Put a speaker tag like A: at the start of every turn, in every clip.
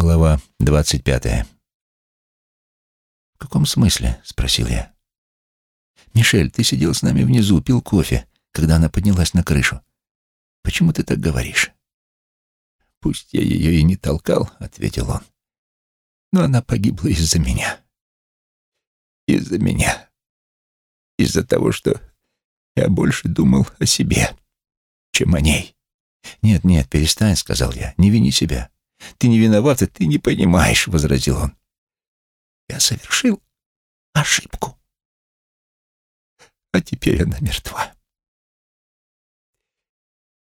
A: Глава двадцать пятая. «В каком смысле?» — спросил я. «Мишель, ты сидел с нами внизу, пил кофе, когда она поднялась на крышу. Почему ты так говоришь?» «Пусть я ее и не толкал», — ответил он. «Но она погибла из-за меня. Из-за меня. Из-за того, что я больше думал о себе, чем о ней». «Нет, нет, перестань», — сказал я. «Не вини себя.
B: Ты не виноват, и ты не понимаешь, — возразил он. Я совершил ошибку. А теперь она мертва.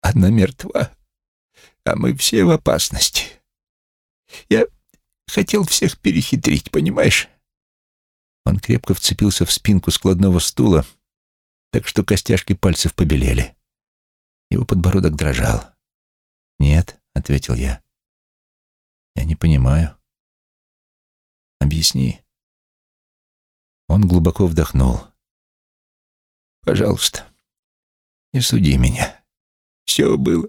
B: Она мертва, а мы все в опасности. Я хотел всех перехитрить, понимаешь?
A: Он крепко вцепился в спинку складного стула, так что костяшки пальцев побелели. Его подбородок дрожал. «Нет», — ответил я. Я не понимаю. Объясни. Он глубоко вдохнул.
B: Пожалуйста, не суди меня. Все было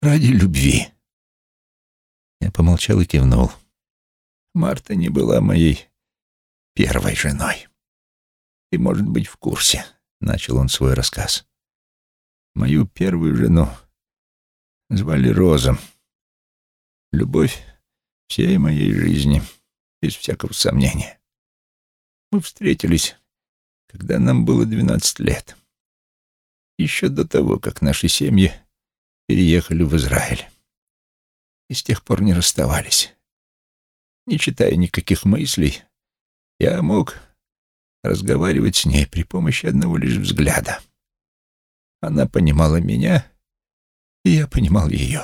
B: ради любви.
A: Я помолчал и кивнул.
B: Марта не была моей первой женой. Ты, может быть, в курсе, — начал он свой рассказ. Мою первую жену звали Роза. Любовь всей моей жизни, без всякого сомнения. Мы встретились, когда нам было двенадцать лет. Еще до того, как наши семьи переехали в Израиль. И с тех пор не расставались. Не читая никаких мыслей, я мог разговаривать с ней при помощи одного лишь взгляда. Она понимала меня, и я понимал ее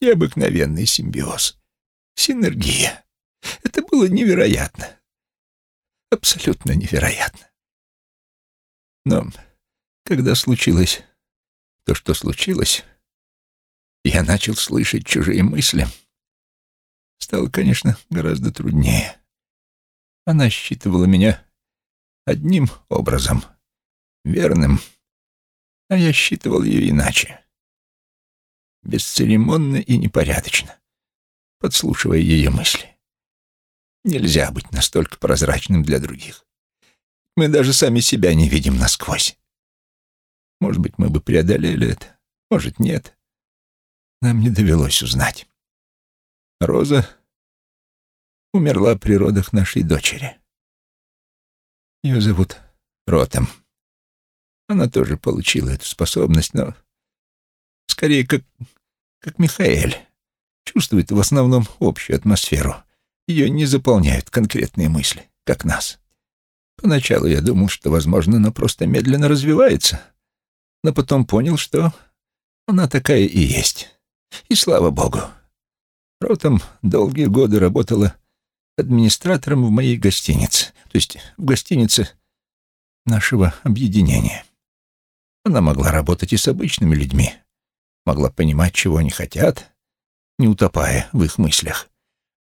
B: и обыкновенный симбиоз. Синергия. Это было невероятно. Абсолютно невероятно. Но когда случилось то, что случилось, я начал слышать чужие мысли. Стало, конечно, гораздо труднее. Она считывала меня одним образом, верным, а я считывал ее иначе бесцеремонно и непорядочно, подслушивая ее мысли. Нельзя быть настолько прозрачным для других. Мы даже сами себя не видим насквозь. Может быть, мы бы преодолели это, может, нет. Нам не довелось узнать. Роза умерла при родах нашей дочери. Ее зовут Ротом. Она тоже получила эту способность, но скорее как, как Михаэль. Чувствует в основном общую атмосферу. Ее не заполняют конкретные мысли, как нас. Поначалу я думал, что, возможно, она просто медленно развивается, но потом понял, что она такая и есть. И слава богу. Ротом долгие годы работала администратором в моей гостинице, то есть в гостинице нашего объединения. Она могла работать и с обычными людьми, могла понимать, чего они хотят, не утопая в их мыслях.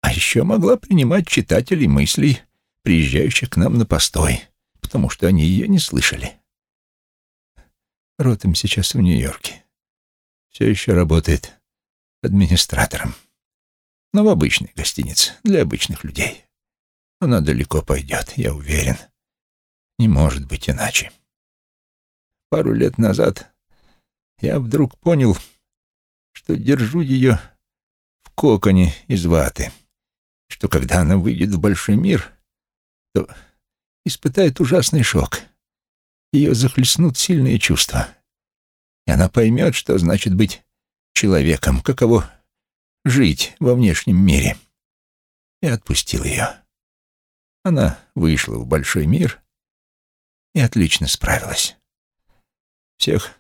B: А еще могла принимать читателей мыслей, приезжающих к нам на постой, потому что они ее не слышали. Ротом сейчас в Нью-Йорке. Все еще работает администратором. Но в обычной гостинице, для обычных людей. Она далеко пойдет, я уверен. Не может быть иначе. Пару лет назад я вдруг понял, что держу ее в коконе из ваты, что когда она выйдет в большой мир, то испытает ужасный шок. Ее захлестнут сильные чувства. И она поймет, что значит быть человеком, каково жить во внешнем мире. И отпустил ее. Она вышла в большой мир и отлично справилась. Всех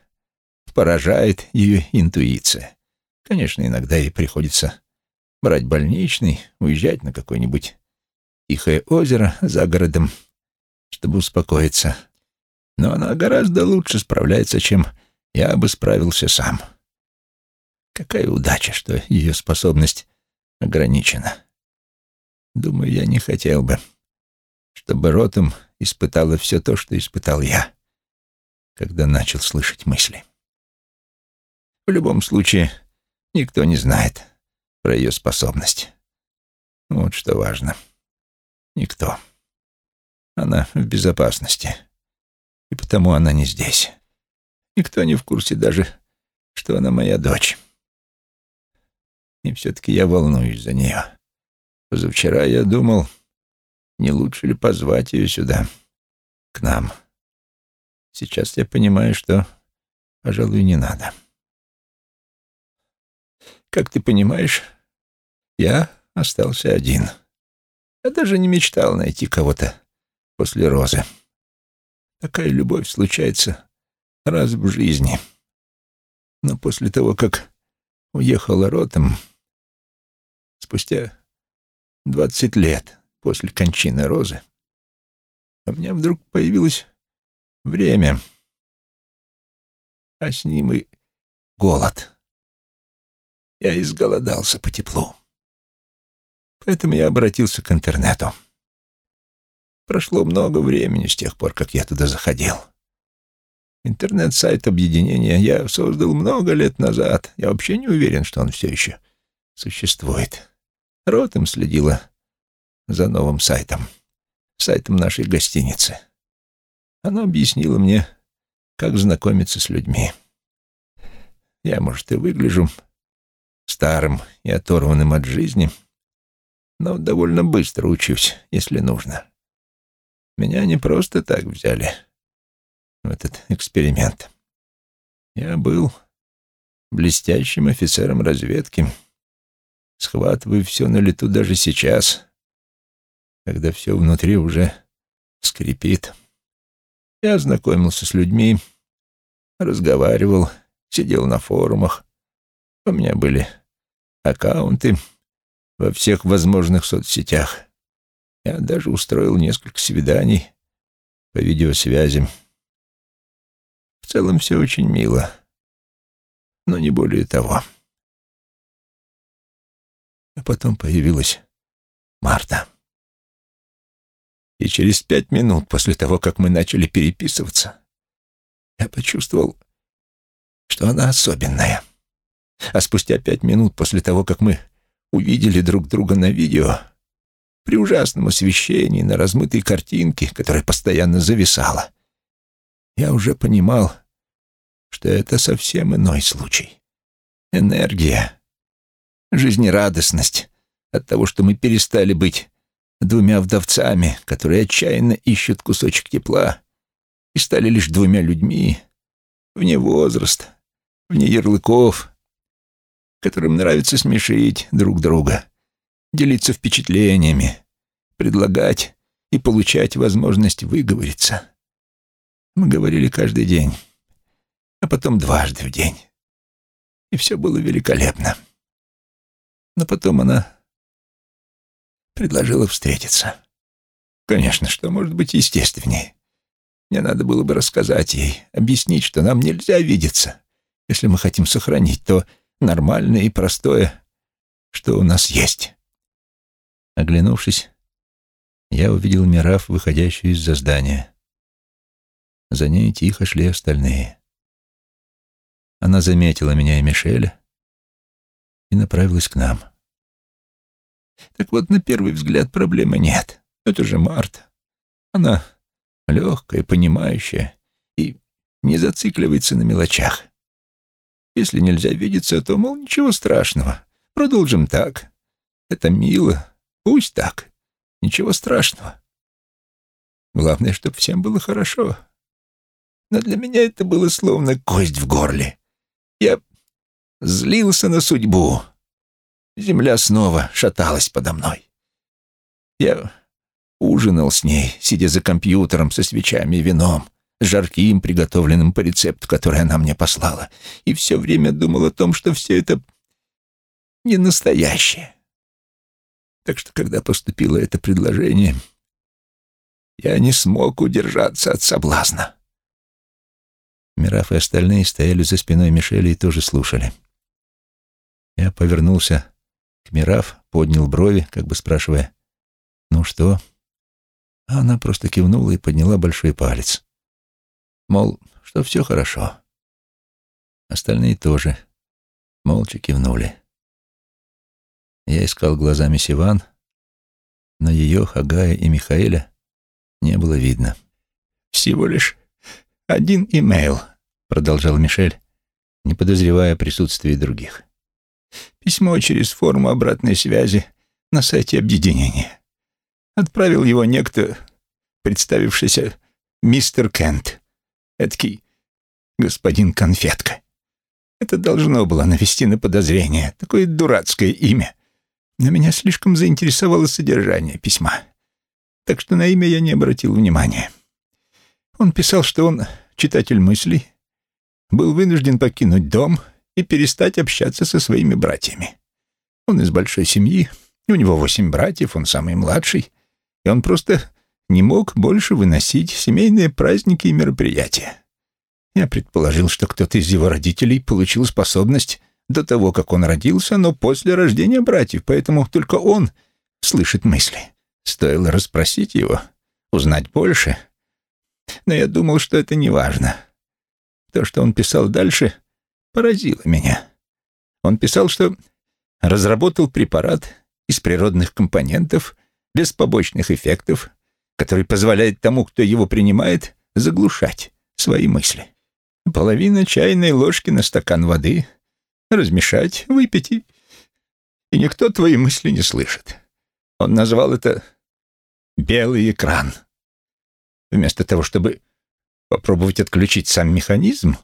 B: поражает ее интуиция. Конечно, иногда ей приходится брать больничный, уезжать на какое-нибудь тихое озеро за городом, чтобы успокоиться. Но она гораздо лучше справляется, чем я бы справился сам. Какая удача, что ее способность ограничена. Думаю, я не хотел бы, чтобы Ротом испытала все то, что испытал я, когда начал слышать мысли. В любом случае, никто не знает про ее способность. Вот что важно. Никто. Она в безопасности. И потому она не здесь. Никто не в курсе даже, что она моя дочь. И все-таки я волнуюсь за нее. Позавчера я думал, не лучше ли позвать ее сюда, к нам. Сейчас я понимаю, что, пожалуй, не надо. Как ты понимаешь, я остался один. Я даже не мечтал найти кого-то после Розы. Такая любовь случается раз в жизни. Но после того, как уехала Ротом, спустя двадцать лет после кончины Розы, у меня вдруг появилось время, а с ним и голод. Я изголодался по теплу. Поэтому я обратился к интернету. Прошло много времени с тех пор, как я туда заходил. Интернет-сайт объединения я создал много лет назад. Я вообще не уверен, что он все еще существует. Ротом следила за новым сайтом, сайтом нашей гостиницы. Она объяснила мне, как знакомиться с людьми. Я, может, и выгляжу старым и оторванным от жизни, но довольно быстро учусь, если нужно. Меня не просто так взяли в этот эксперимент. Я был блестящим офицером разведки, схватываю все на лету даже сейчас, когда все внутри уже скрипит. Я знакомился с людьми, разговаривал, сидел на форумах, у меня были аккаунты во всех возможных соцсетях. Я даже устроил несколько свиданий по видеосвязи. В целом все очень мило, но не более того. А потом появилась Марта. И через пять минут после того, как мы начали переписываться, я почувствовал, что она особенная. А спустя пять минут после того, как мы увидели друг друга на видео, при ужасном освещении на размытой картинке, которая постоянно зависала, я уже понимал, что это совсем иной случай. Энергия, жизнерадостность от того, что мы перестали быть двумя вдовцами, которые отчаянно ищут кусочек тепла, и стали лишь двумя людьми, вне возраста, вне ярлыков, которым нравится смешить друг друга, делиться впечатлениями, предлагать и получать возможность выговориться. Мы говорили каждый день, а потом дважды в день. И все было великолепно. Но потом она предложила встретиться. Конечно, что может быть естественнее. Мне надо было бы рассказать ей, объяснить, что нам нельзя видеться, если мы хотим сохранить то, нормальное и простое, что у нас есть. Оглянувшись, я увидел Мираф, выходящую из-за здания. За ней тихо шли остальные. Она заметила меня и Мишеля и направилась к нам. Так вот, на первый взгляд проблемы нет. Это же Марта. Она легкая, понимающая и не зацикливается на мелочах. Если нельзя видеться, то, мол, ничего страшного. Продолжим так. Это мило. Пусть так. Ничего страшного. Главное, чтобы всем было хорошо. Но для меня это было словно кость в горле. Я злился на судьбу. Земля снова шаталась подо мной. Я ужинал с ней, сидя за компьютером со свечами и вином жарким, приготовленным по рецепту, который она мне послала, и все время думал о том, что все это не настоящее. Так что, когда поступило это предложение, я не смог удержаться от соблазна. Мираф и остальные стояли за спиной Мишели и тоже слушали. Я повернулся к Мираф, поднял брови, как бы спрашивая, «Ну что?» А она просто кивнула и подняла большой палец. Мол, что все хорошо. Остальные тоже молча кивнули. Я искал глазами Сиван,
A: Но ее, Хагая и Михаэля не было видно.
B: «Всего лишь один имейл», — продолжал Мишель, не подозревая о присутствии других. «Письмо через форму обратной связи на сайте объединения. Отправил его некто, представившийся мистер Кент. Эдакий господин Конфетка. Это должно было навести на подозрение. Такое дурацкое имя. Но меня слишком заинтересовало содержание письма. Так что на имя я не обратил внимания. Он писал, что он читатель мыслей, был вынужден покинуть дом и перестать общаться со своими братьями. Он из большой семьи, у него восемь братьев, он самый младший, и он просто не мог больше выносить семейные праздники и мероприятия. Я предположил, что кто-то из его родителей получил способность до того, как он родился, но после рождения братьев, поэтому только он слышит мысли. Стоило расспросить его, узнать больше. Но я думал, что это не важно. То, что он писал дальше, поразило меня. Он писал, что разработал препарат из природных компонентов, без побочных эффектов, который позволяет тому, кто его принимает, заглушать свои мысли. Половина чайной ложки на стакан воды, размешать, выпить, и, и никто твои мысли не слышит. Он назвал это «белый экран». Вместо того, чтобы попробовать отключить сам механизм,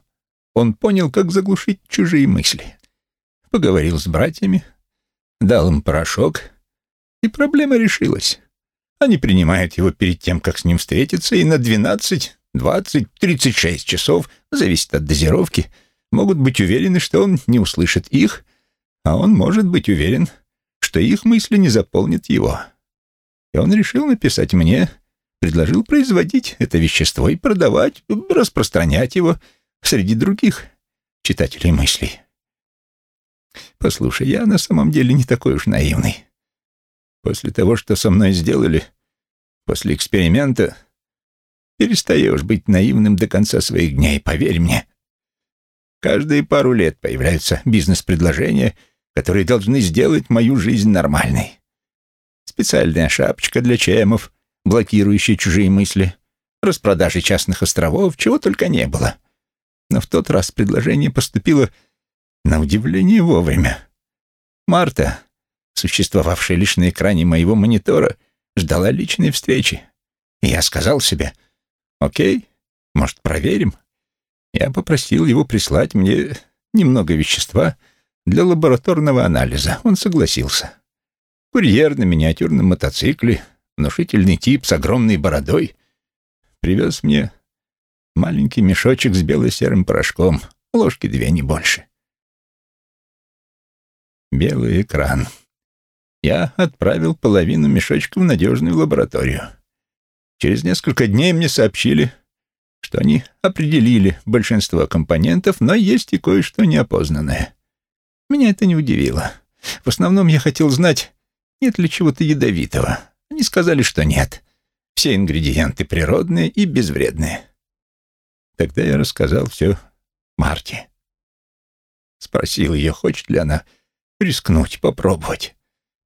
B: он понял, как заглушить чужие мысли. Поговорил с братьями, дал им порошок, и проблема решилась. Они принимают его перед тем, как с ним встретиться, и на 12, 20, 36 часов, зависит от дозировки, могут быть уверены, что он не услышит их, а он может быть уверен, что их мысли не заполнят его. И он решил написать мне, предложил производить это вещество и продавать, распространять его среди других читателей мыслей. Послушай, я на самом деле не такой уж наивный. После того, что со мной сделали, после эксперимента, перестаешь быть наивным до конца своих дней, поверь мне. Каждые пару лет появляются бизнес-предложения, которые должны сделать мою жизнь нормальной. Специальная шапочка для чемов, блокирующая чужие мысли, распродажи частных островов, чего только не было. Но в тот раз предложение поступило на удивление вовремя. Марта, существовавшая лишь на экране моего монитора, ждала личной встречи. И я сказал себе, окей, может, проверим? Я попросил его прислать мне немного вещества для лабораторного анализа. Он согласился. Курьер на миниатюрном мотоцикле, внушительный тип с огромной бородой, привез мне маленький мешочек с бело-серым порошком, ложки две, не больше. Белый экран. Я отправил половину мешочка в надежную лабораторию. Через несколько дней мне сообщили, что они определили большинство компонентов, но есть и кое-что неопознанное. Меня это не удивило. В основном я хотел знать, нет ли чего-то ядовитого. Они сказали, что нет. Все ингредиенты природные и безвредные. Тогда я рассказал все Марте. Спросил ее, хочет ли она рискнуть, попробовать.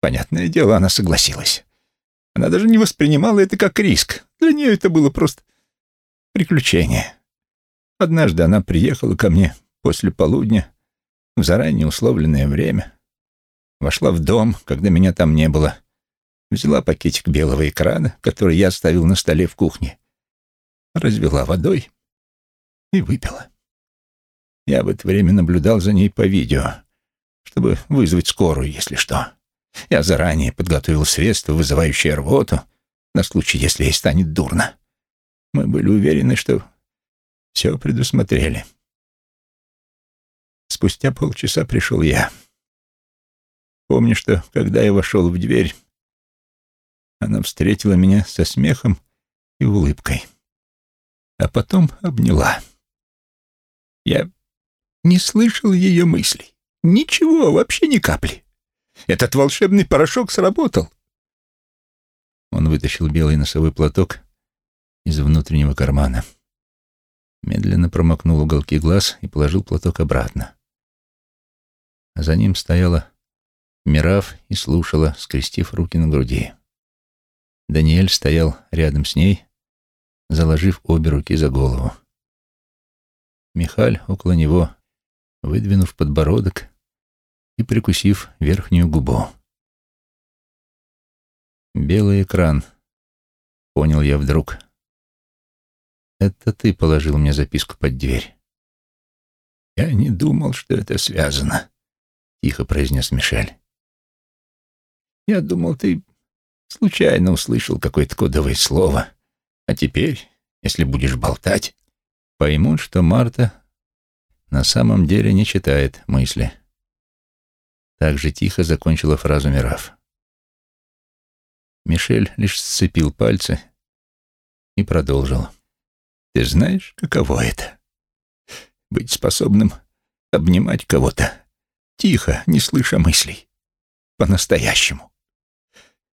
B: Понятное дело, она согласилась. Она даже не воспринимала это как риск. Для нее это было просто приключение. Однажды она приехала ко мне после полудня в заранее условленное время, вошла в дом, когда меня там не было, взяла пакетик белого экрана, который я оставил на столе в кухне, развела водой и выпила. Я в это время наблюдал за ней по видео, чтобы вызвать скорую, если что. Я заранее подготовил средства, вызывающие рвоту, на случай, если ей станет дурно. Мы были уверены, что все предусмотрели. Спустя полчаса пришел я. Помню, что, когда я вошел в дверь, она встретила меня со смехом и улыбкой, а потом обняла. Я не слышал ее мыслей. Ничего, вообще ни капли. Этот волшебный порошок сработал. Он вытащил белый носовой платок из внутреннего кармана. Медленно промокнул уголки глаз и положил платок обратно. А за ним стояла Мирав и слушала, скрестив руки на груди.
A: Даниэль стоял рядом с ней, заложив обе руки за голову. Михаль около него, выдвинув подбородок и прикусив верхнюю губу. «Белый экран», — понял я вдруг. «Это ты положил мне записку под дверь».
B: «Я не думал, что это связано», — тихо произнес Мишель. «Я думал, ты случайно услышал какое-то кодовое слово, а теперь, если будешь болтать,
A: поймут, что Марта на самом деле не читает мысли». Так же тихо закончила фразу Мираф. Мишель лишь сцепил пальцы и продолжил.
B: «Ты знаешь, каково это? Быть способным обнимать кого-то, тихо, не слыша мыслей, по-настоящему.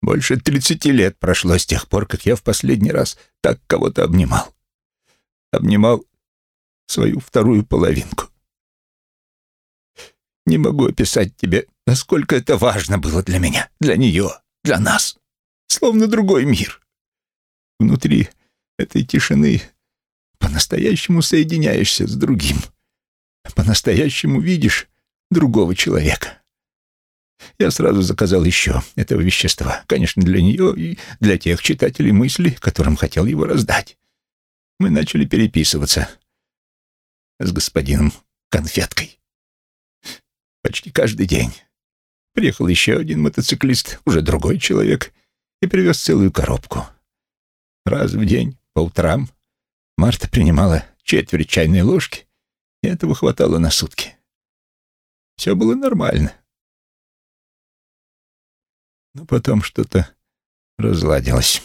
B: Больше тридцати лет прошло с тех пор, как я в последний раз так кого-то обнимал. Обнимал свою вторую половинку. Не могу описать тебе, насколько это важно было для меня, для нее, для нас словно другой мир. Внутри этой тишины по-настоящему соединяешься с другим, по-настоящему видишь другого человека. Я сразу заказал еще этого вещества, конечно, для нее и для тех читателей мысли, которым хотел его раздать. Мы начали переписываться с господином Конфеткой. Почти каждый день. Приехал еще один мотоциклист, уже другой человек — и привез целую коробку. Раз в день, по утрам, Марта принимала четверть чайной ложки, и этого хватало на сутки. Все было нормально. Но потом что-то разладилось.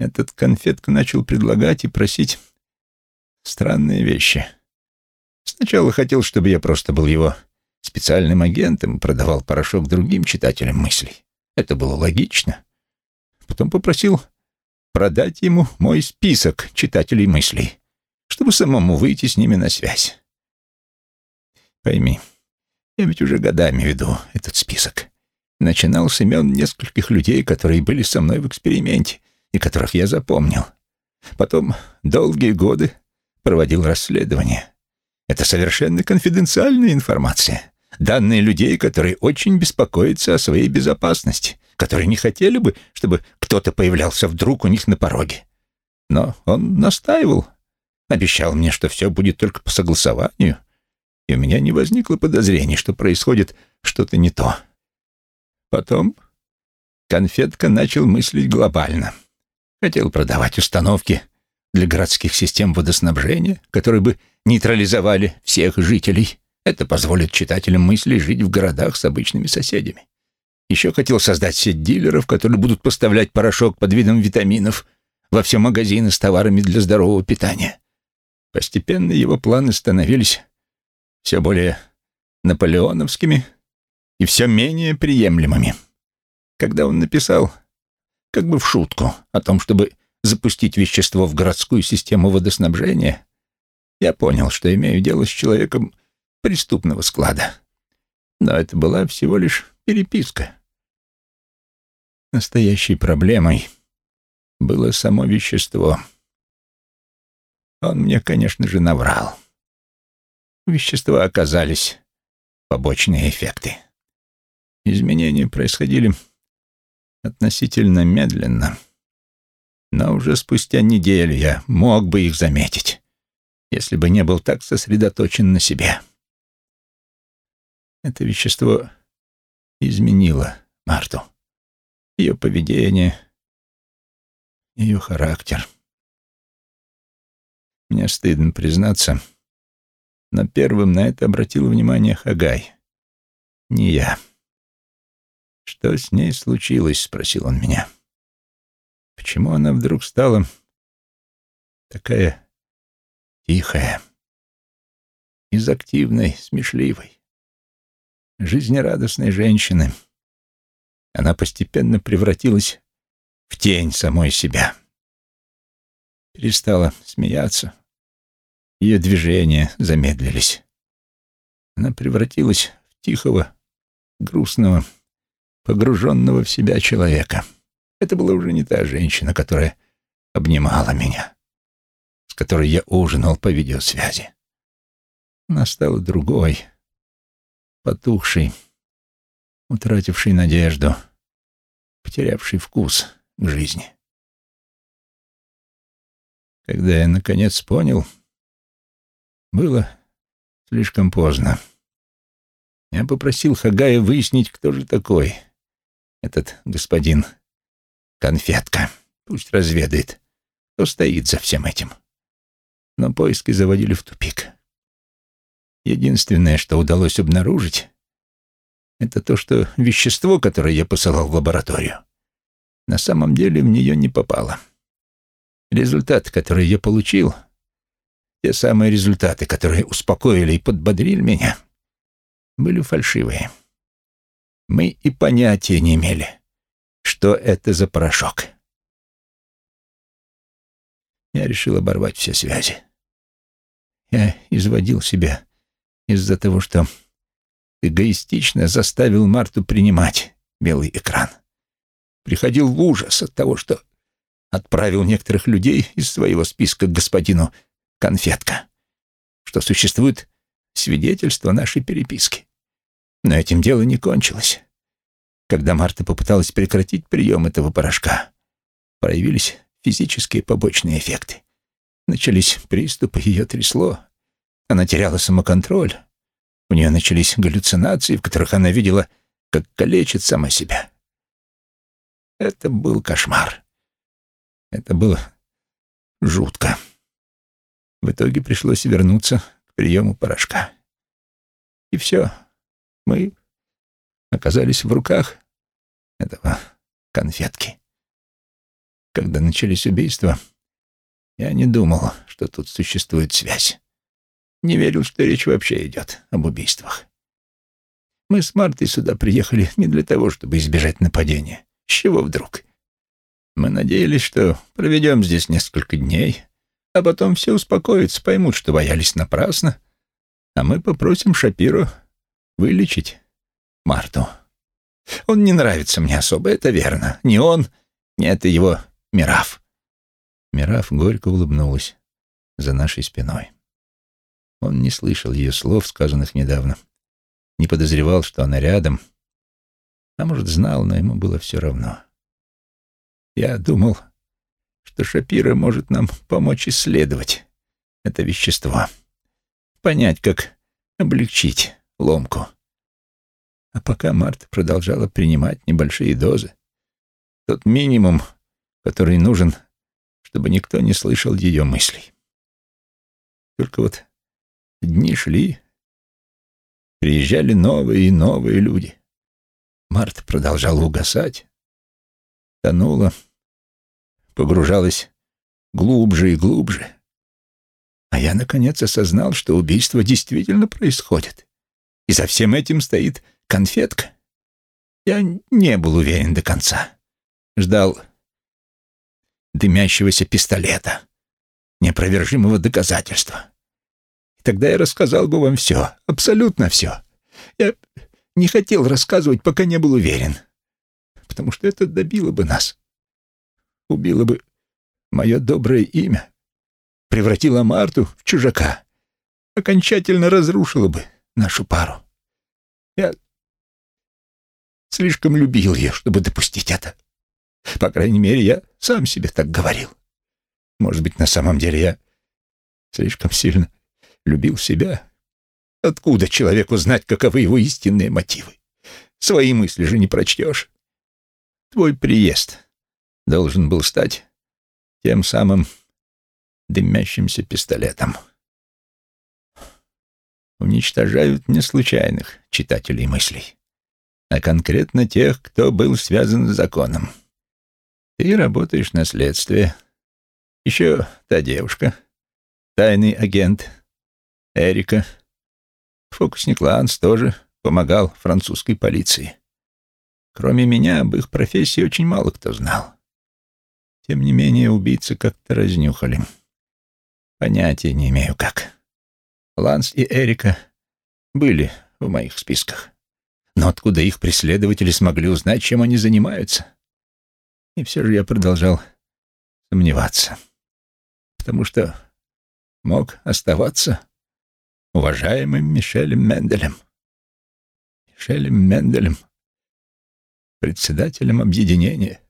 B: Этот конфетка начал предлагать и просить странные вещи. Сначала хотел, чтобы я просто был его специальным агентом продавал порошок другим читателям мыслей. Это было логично. Потом попросил продать ему мой список читателей мыслей, чтобы самому выйти с ними на связь. Пойми, я ведь уже годами веду этот список. Начинал с имен нескольких людей, которые были со мной в эксперименте и которых я запомнил. Потом долгие годы проводил расследование. Это совершенно конфиденциальная информация. Данные людей, которые очень беспокоятся о своей безопасности которые не хотели бы, чтобы кто-то появлялся вдруг у них на пороге. Но он настаивал, обещал мне, что все будет только по согласованию, и у меня не возникло подозрений, что происходит что-то не то. Потом конфетка начал мыслить глобально. Хотел продавать установки для городских систем водоснабжения, которые бы нейтрализовали всех жителей. Это позволит читателям мыслей жить в городах с обычными соседями. Еще хотел создать сеть дилеров, которые будут поставлять порошок под видом витаминов во все магазины с товарами для здорового питания. Постепенно его планы становились все более наполеоновскими и все менее приемлемыми. Когда он написал, как бы в шутку, о том, чтобы запустить вещество в городскую систему водоснабжения, я понял, что имею дело с человеком преступного склада. Но это была всего лишь переписка. Настоящей проблемой было само вещество. Он мне, конечно же, наврал. Вещества оказались побочные эффекты. Изменения происходили относительно медленно, но уже спустя неделю я мог бы их заметить, если бы не был так сосредоточен на себе. Это вещество изменило Марту ее поведение, ее характер. Мне стыдно признаться, но первым на это обратил внимание Хагай. Не я. «Что с ней случилось?» — спросил он меня. «Почему она вдруг стала такая тихая, из активной, смешливой, жизнерадостной женщины?» она постепенно превратилась в тень самой себя. Перестала смеяться. Ее движения замедлились. Она превратилась в тихого, грустного, погруженного в себя человека. Это была уже не та женщина, которая обнимала меня, с которой я ужинал по видеосвязи. Она стала другой, потухшей, утратившей надежду, потерявшей вкус к жизни. Когда я, наконец, понял, было слишком поздно. Я попросил Хагая выяснить, кто же такой этот господин Конфетка. Пусть разведает, кто стоит за всем этим. Но поиски заводили в тупик. Единственное, что удалось обнаружить, это то, что вещество, которое я посылал в лабораторию, на самом деле в нее не попало. Результаты, которые я получил, те самые результаты, которые успокоили и подбодрили меня, были фальшивые. Мы и понятия не имели, что это за порошок. Я решил оборвать все связи. Я изводил себя из-за того, что эгоистично заставил Марту принимать белый экран. Приходил в ужас от того, что отправил некоторых людей из своего списка к господину Конфетка, что существует свидетельство нашей переписки. Но этим дело не кончилось. Когда Марта попыталась прекратить прием этого порошка, проявились физические побочные эффекты. Начались приступы, ее трясло. Она теряла самоконтроль. У нее начались галлюцинации, в которых она видела, как калечит сама себя. Это был кошмар. Это было жутко. В итоге пришлось вернуться к приему порошка. И все. Мы оказались в руках этого конфетки. Когда начались убийства, я не думал, что тут существует связь. Не верил, что речь вообще идет об убийствах. Мы с Мартой сюда приехали не для того, чтобы избежать нападения. С чего вдруг? Мы надеялись, что проведем здесь несколько дней, а потом все успокоятся, поймут, что боялись напрасно, а мы попросим Шапиру вылечить Марту. Он не нравится мне особо, это верно. Ни он, ни это его Мираф. Мираф горько улыбнулась за нашей спиной. Он не слышал ее слов, сказанных недавно, не подозревал, что она рядом, а может, знал, но ему было все равно. Я думал, что Шапира может нам помочь исследовать это вещество, понять, как облегчить ломку. А пока Марта продолжала принимать небольшие дозы, тот минимум, который нужен, чтобы никто не слышал ее мыслей. Только вот дни шли, приезжали новые и новые люди. Марта продолжала угасать, тонула, погружалась глубже и глубже. А я, наконец, осознал, что убийство действительно происходит. И за всем этим стоит конфетка. Я не был уверен до конца. Ждал дымящегося пистолета, неопровержимого доказательства. Тогда я рассказал бы вам все, абсолютно все. Я не хотел рассказывать, пока не был уверен, потому что это добило бы нас, убило бы мое доброе имя, превратило Марту в чужака, окончательно разрушило бы нашу пару. Я слишком любил ее, чтобы допустить это. По крайней мере, я сам себе так говорил. Может быть, на самом деле я слишком сильно любил себя. Откуда человеку знать, каковы его истинные мотивы? Свои мысли же не прочтешь. Твой приезд должен был стать тем самым дымящимся пистолетом. Уничтожают не случайных читателей мыслей, а конкретно тех, кто был связан с законом. Ты работаешь на следствие. Еще та девушка, тайный агент, Эрика. Фокусник Ланс тоже помогал французской полиции. Кроме меня, об их профессии очень мало кто знал. Тем не менее, убийцы как-то разнюхали. Понятия не имею, как. Ланс и Эрика были в моих списках. Но откуда их преследователи смогли узнать, чем они занимаются? И все же я продолжал сомневаться, потому что мог оставаться уважаемым Мишелем Менделем. Мишелем Менделем, председателем объединения.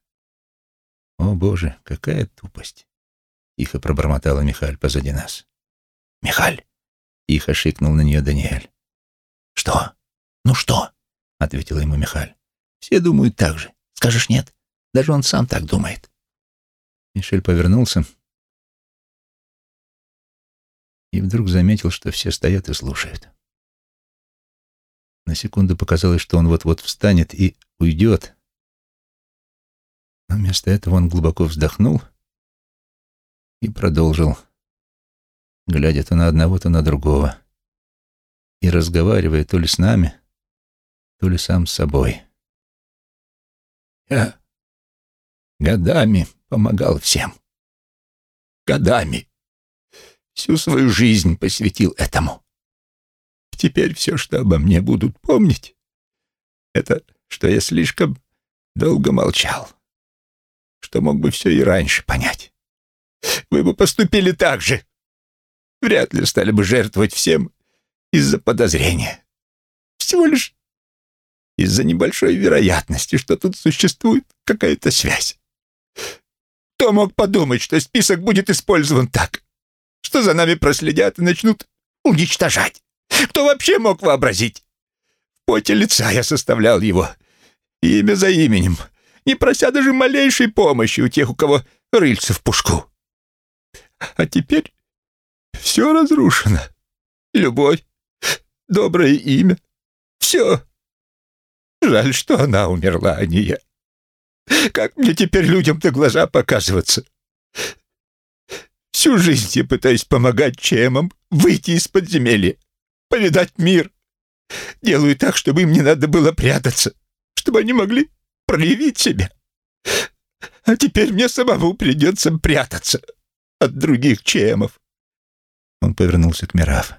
B: О, Боже, какая тупость! Тихо пробормотала Михаль позади нас. «Михаль!» — тихо шикнул на нее Даниэль. «Что? Ну что?» — ответила ему Михаль. «Все думают так же. Скажешь нет? Даже он сам так думает». Мишель повернулся и вдруг заметил, что все стоят и слушают. На секунду показалось, что он вот-вот встанет и уйдет. Но вместо этого он глубоко вздохнул и продолжил, глядя то на одного, то на другого, и разговаривая то ли с нами, то ли сам с собой. «Я годами помогал всем. Годами. Всю свою жизнь посвятил этому. Теперь все, что обо мне будут помнить, это что я слишком долго молчал, что мог бы все и раньше понять. Вы бы поступили так же. Вряд ли стали бы жертвовать всем из-за подозрения. Всего лишь из-за небольшой вероятности, что тут существует какая-то связь. Кто мог подумать, что список будет использован так, что за нами проследят и начнут уничтожать? Кто вообще мог вообразить? В поте лица я составлял его, имя за именем, не прося даже малейшей помощи у тех, у кого рыльца в пушку. А теперь все разрушено. Любовь, доброе имя, все. Жаль, что она умерла, а не я. Как мне теперь людям-то глаза показываться? Всю жизнь я пытаюсь помогать чемам выйти из подземелья, повидать мир. Делаю так, чтобы им не надо было прятаться, чтобы они могли проявить себя. А теперь мне самому придется прятаться от других чемов. Он повернулся к Мираф.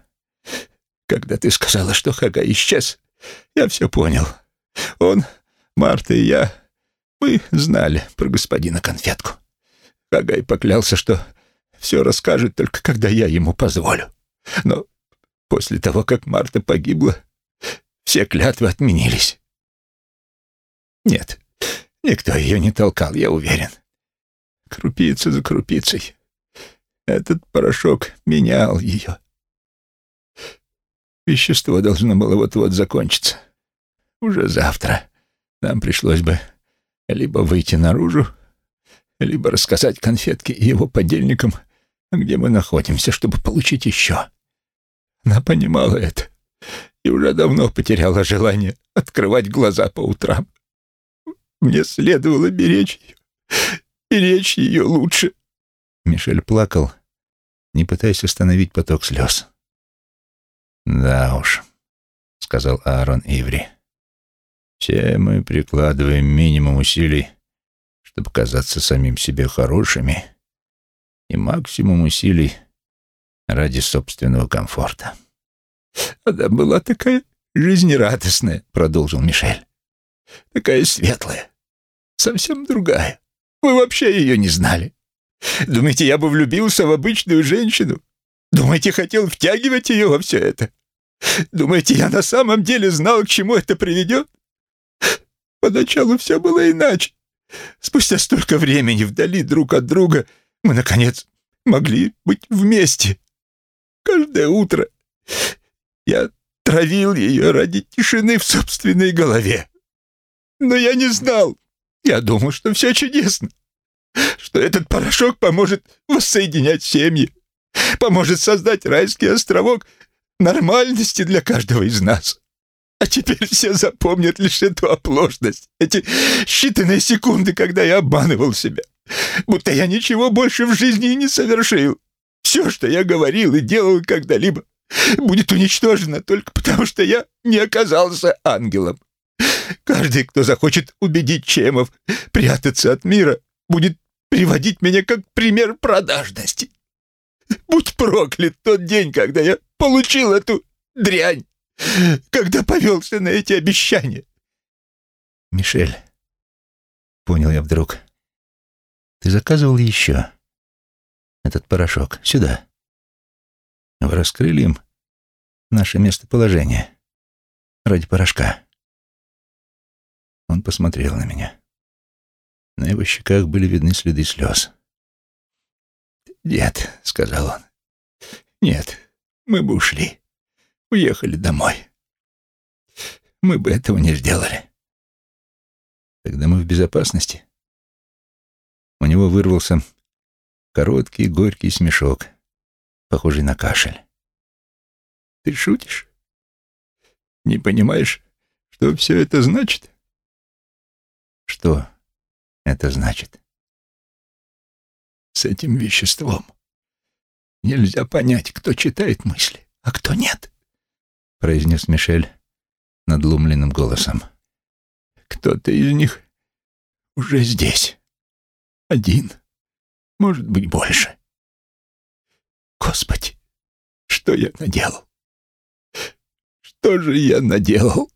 B: Когда ты сказала, что Хага исчез, я все понял. Он, Марта и я, мы знали про господина Конфетку. Хагай поклялся, что все расскажет только когда я ему позволю. Но после того, как Марта погибла, все клятвы отменились. Нет, никто ее не толкал, я уверен. Крупица за крупицей. Этот порошок менял ее. Вещество должно было вот-вот закончиться. Уже завтра нам пришлось бы либо выйти наружу, либо рассказать конфетке и его подельникам, где мы находимся, чтобы получить еще. Она понимала это и уже давно потеряла желание открывать глаза по утрам. Мне следовало беречь ее, беречь ее лучше. Мишель плакал, не пытаясь остановить поток слез. «Да уж», — сказал Аарон Иври. «Все мы прикладываем минимум усилий, чтобы казаться самим себе хорошими, и максимум усилий ради собственного комфорта». «Она была такая жизнерадостная», — продолжил Мишель. «Такая светлая, совсем другая. Вы вообще ее не знали. Думаете, я бы влюбился в обычную женщину? Думаете, хотел втягивать ее во все это? Думаете, я на самом деле знал, к чему это приведет? Поначалу все было иначе. Спустя столько времени вдали друг от друга мы, наконец, могли быть вместе. Каждое утро я травил ее ради тишины в собственной голове. Но я не знал. Я думал, что все чудесно что этот порошок поможет воссоединять семьи, поможет создать райский островок нормальности для каждого из нас. А теперь все запомнят лишь эту оплошность, эти считанные секунды, когда я обманывал себя, будто я ничего больше в жизни не совершил. Все, что я говорил и делал когда-либо, будет уничтожено только потому, что я не оказался ангелом. Каждый, кто захочет убедить Чемов прятаться от мира, будет приводить меня как пример продажности. Будь проклят тот день, когда я получил эту дрянь, когда повелся на эти обещания. Мишель, понял я вдруг,
A: Ты заказывал еще этот порошок сюда. Вы раскрыли им наше местоположение ради порошка. Он посмотрел на меня. На его щеках были видны следы слез.
B: «Нет», — сказал он, — «нет, мы бы ушли, уехали домой. Мы бы этого не сделали».
A: Тогда мы в безопасности. У него вырвался короткий горький смешок, похожий на кашель.
B: «Ты шутишь? Не понимаешь, что все это значит?»
A: «Что это значит?»
B: «С этим веществом нельзя понять, кто читает мысли, а кто нет», — произнес Мишель надломленным голосом. «Кто-то из них уже здесь. Один, может быть, больше. Господи, что я наделал? Что же я наделал?»